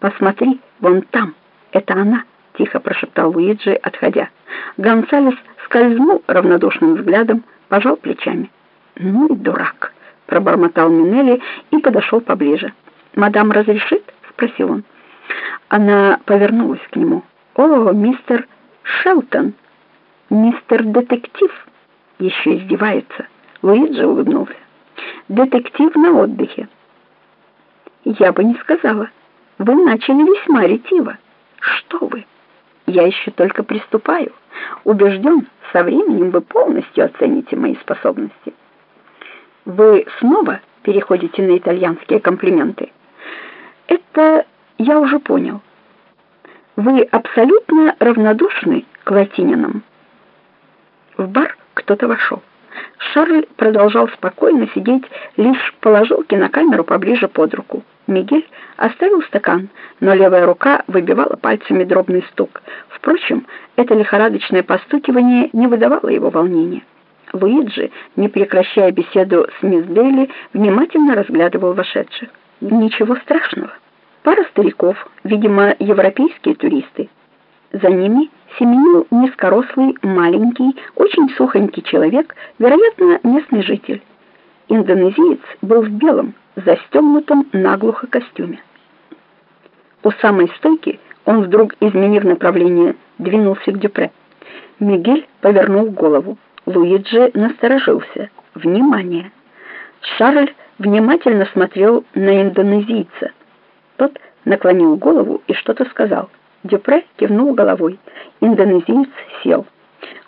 Посмотри, вон там, это она, тихо прошептал Луиджи, отходя. Гонсалес скользнул равнодушным взглядом, пожал плечами. Ну и дурак, пробормотал Минелли и подошел поближе. Мадам разрешит? спросил он. Она повернулась к нему. О, мистер Шелтон, мистер детектив, еще издевается. Луиджи улыбнулся. Детектив на отдыхе. Я бы не сказала. Вы начали весьма ретиво. Что вы? Я еще только приступаю. Убежден, со временем вы полностью оцените мои способности. Вы снова переходите на итальянские комплименты. Это я уже понял. Вы абсолютно равнодушны к латининам. В бар кто-то вошел. Шарль продолжал спокойно сидеть, лишь положил кинокамеру поближе под руку. Мигель оставил стакан, но левая рука выбивала пальцами дробный стук. Впрочем, это лихорадочное постукивание не выдавало его волнения. Луиджи, не прекращая беседу с мисс Дейли, внимательно разглядывал вошедших. Ничего страшного. Пара стариков, видимо, европейские туристы. За ними семенил низкорослый, маленький, очень сухонький человек, вероятно, местный житель. Индонезиец был в белом, застегнутом наглухо костюме. У самой стойки он вдруг, изменив направление, двинулся к Дюпре. Мигель повернул голову. Луиджи насторожился. Внимание! Шарль внимательно смотрел на индонезийца. Тот наклонил голову и что-то сказал. Дюпре кивнул головой. Индонезиец сел.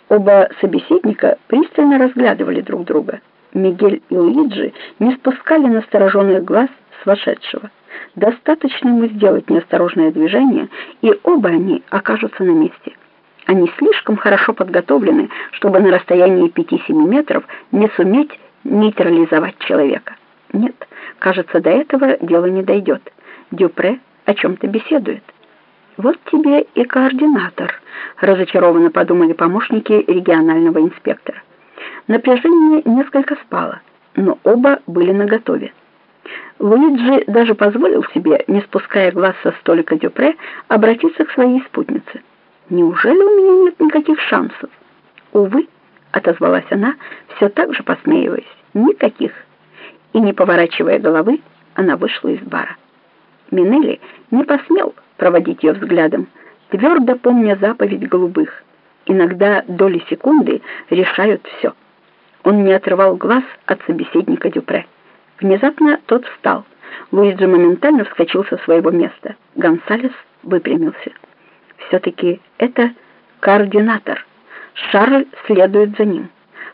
Оба собеседника пристально разглядывали друг друга. Мигель и Луиджи не спускали настороженных глаз с вошедшего. Достаточно ему сделать неосторожное движение, и оба они окажутся на месте. Они слишком хорошо подготовлены, чтобы на расстоянии 5-7 метров не суметь нейтрализовать человека. Нет, кажется, до этого дело не дойдет. Дюпре о чем-то беседует. Вот тебе и координатор, разочарованно подумали помощники регионального инспектора. Напряжение несколько спало, но оба были наготове. Луиджи даже позволил себе, не спуская глаз со столика Дюпре, обратиться к своей спутнице. «Неужели у меня нет никаких шансов?» «Увы», — отозвалась она, все так же посмеиваясь, «никаких». И, не поворачивая головы, она вышла из бара. Минелли не посмел проводить ее взглядом, твердо помня заповедь голубых. Иногда доли секунды решают все. Он не отрывал глаз от собеседника Дюпре. Внезапно тот встал. Луиджи моментально вскочил со своего места. Гонсалес выпрямился. Все-таки это координатор. Шарль следует за ним.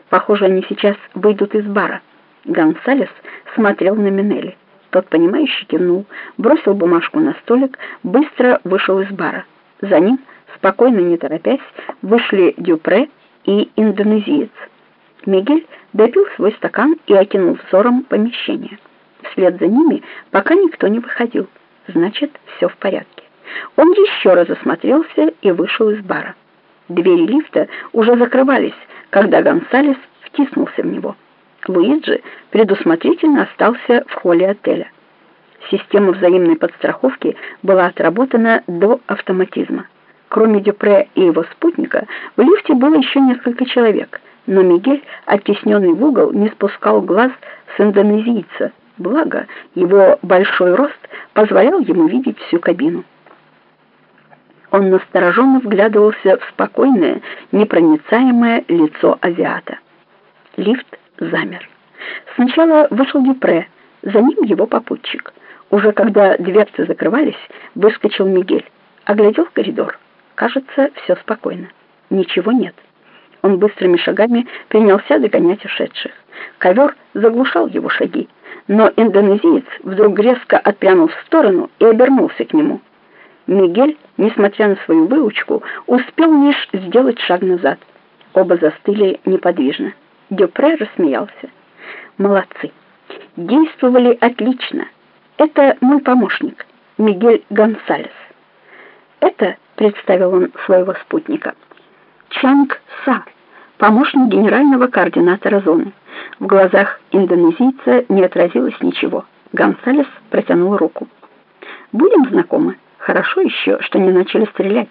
Похоже, они сейчас выйдут из бара. Гонсалес смотрел на Минелли. Тот, понимающе кивнул, бросил бумажку на столик, быстро вышел из бара. За ним, спокойно не торопясь, вышли Дюпре и индонезиец. Мигель допил свой стакан и окинул взором помещение. Вслед за ними пока никто не выходил. Значит, все в порядке. Он еще раз осмотрелся и вышел из бара. Двери лифта уже закрывались, когда Гонсалес втиснулся в него. Луиджи предусмотрительно остался в холле отеля. Система взаимной подстраховки была отработана до автоматизма. Кроме Дюпре и его спутника, в лифте было еще несколько человек — но Мигель, оттесненный в угол, не спускал глаз с индонезийца, благо его большой рост позволял ему видеть всю кабину. Он настороженно вглядывался в спокойное, непроницаемое лицо азиата. Лифт замер. Сначала вышел Дюпре, за ним его попутчик. Уже когда дверцы закрывались, выскочил Мигель, оглядел коридор. Кажется, все спокойно. Ничего нет. Он быстрыми шагами принялся догонять ушедших. Ковер заглушал его шаги, но индонезиец вдруг резко отпрянул в сторону и обернулся к нему. Мигель, несмотря на свою выучку, успел лишь сделать шаг назад. Оба застыли неподвижно. Дюпре рассмеялся. «Молодцы! Действовали отлично. Это мой помощник, Мигель Гонсалес». «Это», — представил он своего спутника, — «Чанг Са» помощник генерального координатора зоны. В глазах индонезийца не отразилось ничего. Гонсалес протянул руку. «Будем знакомы?» Хорошо еще, что не начали стрелять.